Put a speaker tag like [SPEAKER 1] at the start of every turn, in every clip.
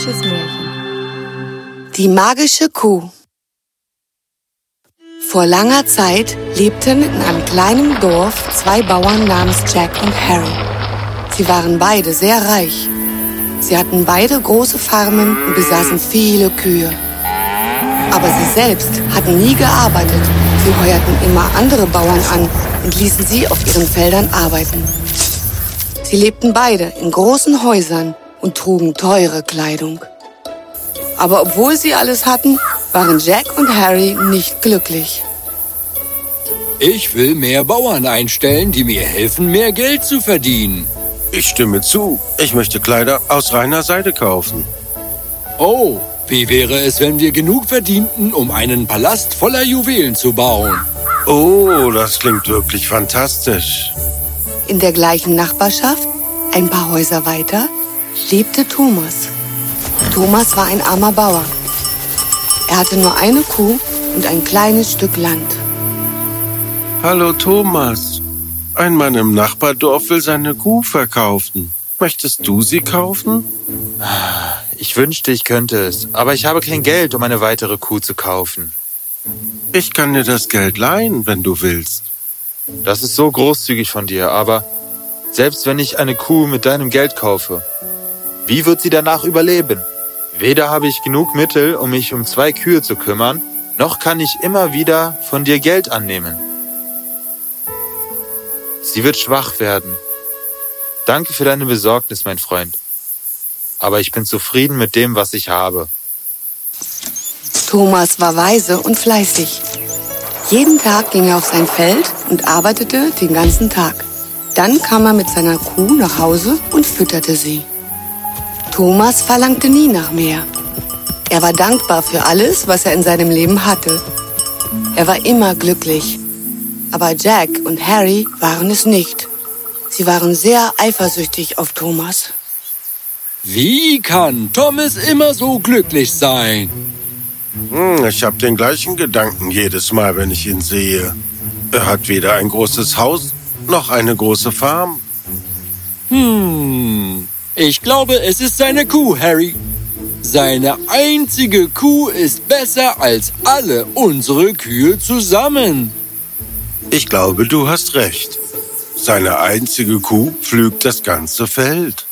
[SPEAKER 1] deutsches Märchen.
[SPEAKER 2] Die magische Kuh. Vor langer Zeit lebten in einem kleinen Dorf zwei Bauern namens Jack und Harry. Sie waren beide sehr reich. Sie hatten beide große Farmen und besaßen viele Kühe. Aber sie selbst hatten nie gearbeitet. Sie heuerten immer andere Bauern an und ließen sie auf ihren Feldern arbeiten. Sie lebten beide in großen Häusern und trugen teure Kleidung. Aber obwohl sie alles hatten, waren Jack und Harry nicht glücklich.
[SPEAKER 3] Ich will mehr Bauern einstellen, die mir helfen, mehr Geld zu verdienen.
[SPEAKER 4] Ich stimme zu. Ich möchte Kleider aus reiner Seide kaufen.
[SPEAKER 3] Oh, wie wäre es, wenn wir genug verdienten, um einen Palast voller Juwelen zu bauen?
[SPEAKER 4] Oh, das klingt wirklich fantastisch.
[SPEAKER 2] In der gleichen Nachbarschaft, ein paar Häuser weiter, lebte Thomas. Thomas war ein armer Bauer. Er hatte nur eine Kuh und ein kleines Stück Land.
[SPEAKER 4] Hallo Thomas. Ein Mann im Nachbardorf will seine Kuh verkaufen. Möchtest du sie kaufen?
[SPEAKER 5] Ich wünschte, ich könnte es, aber ich habe kein Geld, um eine weitere Kuh zu kaufen.
[SPEAKER 4] Ich kann dir das Geld leihen, wenn du willst.
[SPEAKER 5] Das ist so großzügig von dir, aber selbst wenn ich eine Kuh mit deinem Geld kaufe, wie wird sie danach überleben? Weder habe ich genug Mittel, um mich um zwei Kühe zu kümmern, noch kann ich immer wieder von dir Geld annehmen. Sie wird schwach werden. Danke für deine Besorgnis, mein Freund. Aber ich bin zufrieden mit dem, was ich habe.
[SPEAKER 2] Thomas war weise und fleißig. Jeden Tag ging er auf sein Feld und arbeitete den ganzen Tag. Dann kam er mit seiner Kuh nach Hause und fütterte sie. Thomas verlangte nie nach mehr. Er war dankbar für alles, was er in seinem Leben hatte. Er war immer glücklich. Aber Jack und Harry waren es nicht. Sie waren sehr eifersüchtig auf Thomas.
[SPEAKER 3] Wie kann Thomas immer so glücklich sein?
[SPEAKER 4] Hm, ich habe den gleichen Gedanken jedes Mal, wenn ich ihn sehe. Er hat weder ein großes Haus noch eine große Farm.
[SPEAKER 3] Hm, ich glaube, es ist seine Kuh, Harry. Seine einzige Kuh ist besser als alle unsere Kühe zusammen.
[SPEAKER 4] Ich glaube, du hast recht. Seine einzige Kuh pflügt das ganze Feld.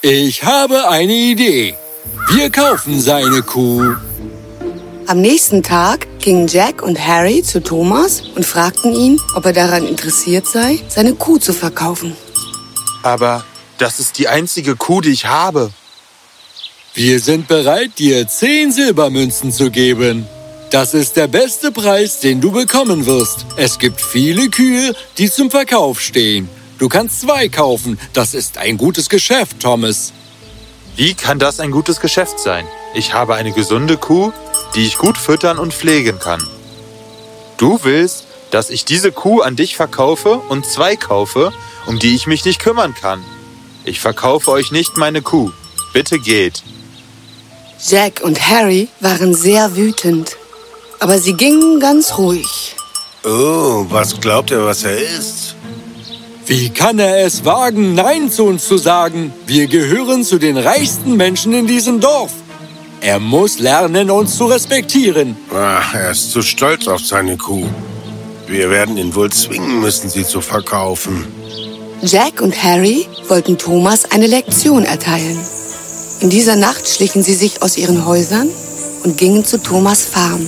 [SPEAKER 3] Ich habe eine Idee. Wir kaufen seine Kuh.
[SPEAKER 2] Am nächsten Tag gingen Jack und Harry zu Thomas und fragten ihn, ob er daran interessiert sei, seine Kuh zu verkaufen.
[SPEAKER 5] Aber das ist die einzige Kuh, die ich habe.
[SPEAKER 3] Wir sind bereit, dir zehn Silbermünzen zu geben. Das ist der beste Preis, den du bekommen wirst. Es gibt viele Kühe, die zum Verkauf stehen. Du kannst zwei kaufen. Das ist ein gutes Geschäft, Thomas.
[SPEAKER 5] Wie kann das ein gutes Geschäft sein? Ich habe eine gesunde Kuh, die ich gut füttern und pflegen kann. Du willst, dass ich diese Kuh an dich verkaufe und zwei kaufe, um die ich mich nicht kümmern kann. Ich verkaufe euch nicht meine Kuh. Bitte geht.
[SPEAKER 2] Jack und Harry waren sehr wütend. Aber sie gingen ganz ruhig.
[SPEAKER 4] Oh, was glaubt er, was er ist?
[SPEAKER 3] Wie kann er es wagen, Nein zu uns zu sagen? Wir gehören zu den reichsten Menschen in diesem Dorf. Er muss lernen, uns zu respektieren.
[SPEAKER 4] Ach, er ist zu stolz auf seine Kuh. Wir werden ihn wohl zwingen müssen, sie zu verkaufen.
[SPEAKER 2] Jack und Harry wollten Thomas eine Lektion erteilen. In dieser Nacht schlichen sie sich aus ihren Häusern und gingen zu Thomas Farm.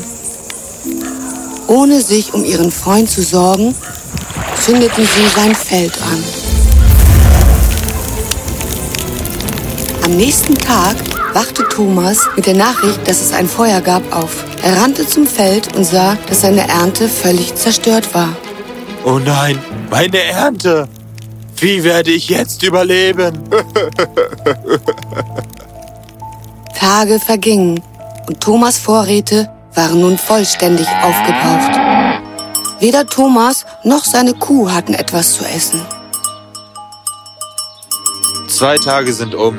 [SPEAKER 2] Ohne sich um ihren Freund zu sorgen, zündeten sie sein Feld an. Am nächsten Tag wachte Thomas mit der Nachricht, dass es ein Feuer gab, auf. Er rannte zum Feld und sah, dass seine Ernte völlig zerstört war.
[SPEAKER 5] Oh nein, meine Ernte! Wie werde ich jetzt überleben?
[SPEAKER 2] Tage vergingen und Thomas Vorräte waren nun vollständig aufgebraucht. Weder Thomas noch seine Kuh hatten etwas zu essen.
[SPEAKER 5] Zwei Tage sind um.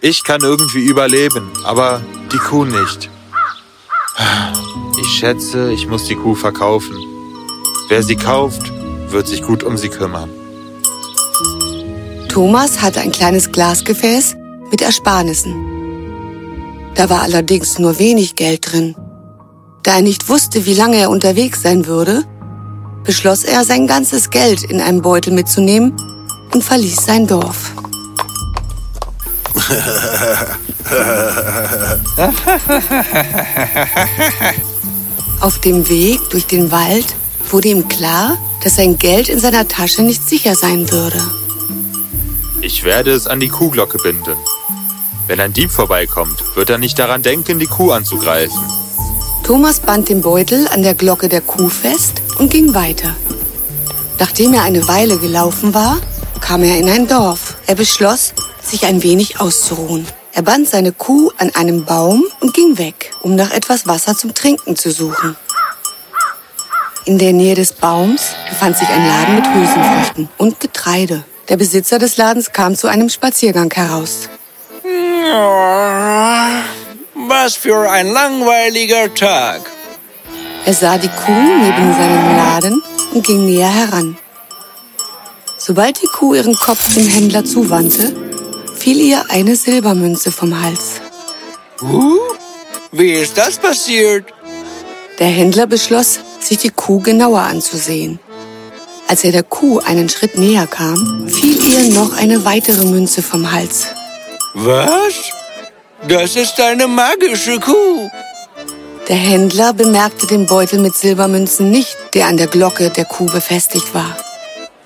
[SPEAKER 5] Ich kann irgendwie überleben, aber die Kuh nicht. Ich schätze, ich muss die Kuh verkaufen. Wer sie kauft, wird sich gut um sie kümmern.
[SPEAKER 2] Thomas hatte ein kleines Glasgefäß mit Ersparnissen. Da war allerdings nur wenig Geld drin. Da er nicht wusste, wie lange er unterwegs sein würde, beschloss er, sein ganzes Geld in einem Beutel mitzunehmen und verließ sein Dorf. Auf dem Weg durch den Wald wurde ihm klar, dass sein Geld in seiner Tasche nicht sicher sein würde.
[SPEAKER 5] Ich werde es an die Kuhglocke binden. Wenn ein Dieb vorbeikommt, wird er nicht daran denken, die Kuh anzugreifen.
[SPEAKER 2] Thomas band den Beutel an der Glocke der Kuh fest und ging weiter. Nachdem er eine Weile gelaufen war, kam er in ein Dorf. Er beschloss, sich ein wenig auszuruhen. Er band seine Kuh an einem Baum und ging weg, um nach etwas Wasser zum Trinken zu suchen. In der Nähe des Baums befand sich ein Laden mit Hülsenfrüchten und Getreide. Der Besitzer des Ladens kam zu einem Spaziergang heraus.
[SPEAKER 6] Was für ein langweiliger Tag.
[SPEAKER 2] Er sah die Kuh neben seinem Laden und ging näher heran. Sobald die Kuh ihren Kopf dem Händler zuwandte, fiel ihr eine Silbermünze vom Hals.
[SPEAKER 6] Uh, wie ist das passiert?
[SPEAKER 2] Der Händler beschloss, sich die Kuh genauer anzusehen. Als er der Kuh einen Schritt näher kam, fiel ihr noch eine weitere Münze vom Hals.
[SPEAKER 6] Was? Das ist eine magische Kuh.
[SPEAKER 2] Der Händler bemerkte den Beutel mit Silbermünzen nicht, der an der Glocke der Kuh befestigt war.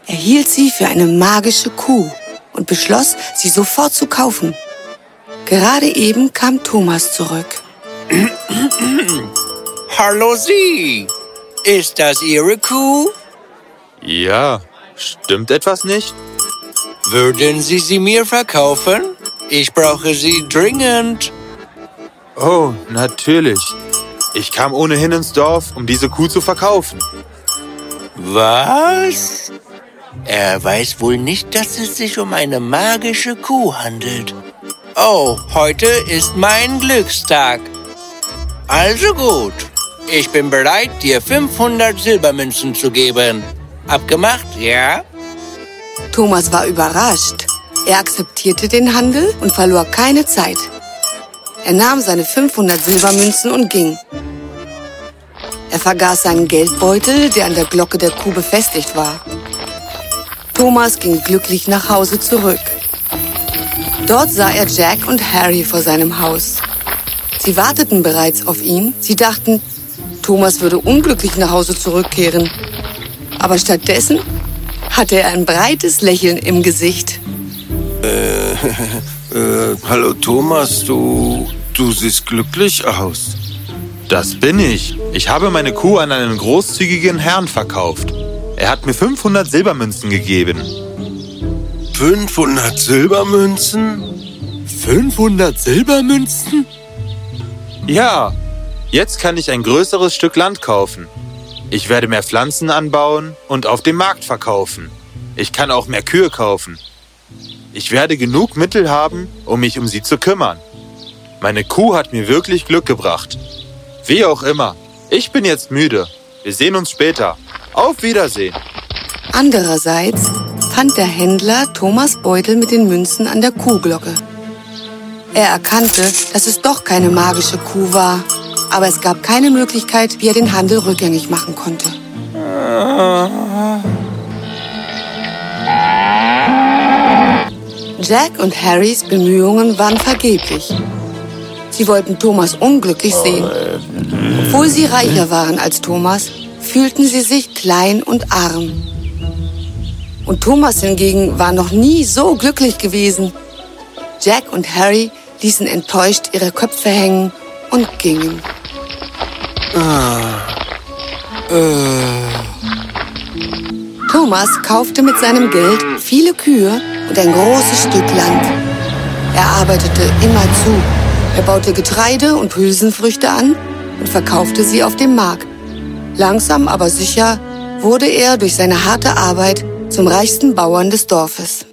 [SPEAKER 2] Er hielt sie für eine magische Kuh und beschloss, sie sofort zu kaufen. Gerade eben kam Thomas zurück.
[SPEAKER 6] Hallo Sie. Ist das Ihre Kuh?
[SPEAKER 5] Ja, stimmt etwas nicht?
[SPEAKER 6] Würden Sie sie mir verkaufen? Ich brauche sie dringend.
[SPEAKER 5] Oh, natürlich. Ich kam ohnehin ins Dorf, um diese Kuh zu verkaufen.
[SPEAKER 6] Was? Er weiß wohl nicht, dass es sich um eine magische Kuh handelt. Oh, heute ist mein Glückstag. Also gut, ich bin bereit, dir 500 Silbermünzen zu geben. Abgemacht, ja?
[SPEAKER 2] Thomas war überrascht. Er akzeptierte den Handel und verlor keine Zeit. Er nahm seine 500 Silbermünzen und ging. Er vergaß seinen Geldbeutel, der an der Glocke der Kuh befestigt war. Thomas ging glücklich nach Hause zurück. Dort sah er Jack und Harry vor seinem Haus. Sie warteten bereits auf ihn. Sie dachten, Thomas würde unglücklich nach Hause zurückkehren. Aber stattdessen hatte er ein breites Lächeln im Gesicht.
[SPEAKER 4] Äh, äh, hallo Thomas, du, du siehst glücklich aus.
[SPEAKER 5] Das bin ich. Ich habe meine Kuh an einen großzügigen Herrn verkauft. Er hat mir 500 Silbermünzen gegeben.
[SPEAKER 4] 500 Silbermünzen?
[SPEAKER 3] 500 Silbermünzen?
[SPEAKER 5] Ja, jetzt kann ich ein größeres Stück Land kaufen. Ich werde mehr Pflanzen anbauen und auf dem Markt verkaufen. Ich kann auch mehr Kühe kaufen. Ich werde genug Mittel haben, um mich um sie zu kümmern. Meine Kuh hat mir wirklich Glück gebracht. Wie auch immer, ich bin jetzt müde. Wir sehen uns später. Auf Wiedersehen.
[SPEAKER 2] Andererseits fand der Händler Thomas Beutel mit den Münzen an der Kuhglocke. Er erkannte, dass es doch keine magische Kuh war, aber es gab keine Möglichkeit, wie er den Handel rückgängig machen konnte. Jack und Harrys Bemühungen waren vergeblich. Sie wollten Thomas unglücklich sehen. Obwohl sie reicher waren als Thomas, fühlten sie sich klein und arm. Und Thomas hingegen war noch nie so glücklich gewesen. Jack und Harry ließen enttäuscht ihre Köpfe hängen und gingen. Thomas kaufte mit seinem Geld viele Kühe und ein großes Stück Land. Er arbeitete immer zu. Er baute Getreide und Hülsenfrüchte an und verkaufte sie auf dem Markt. Langsam aber sicher wurde er durch seine harte Arbeit zum reichsten Bauern des Dorfes.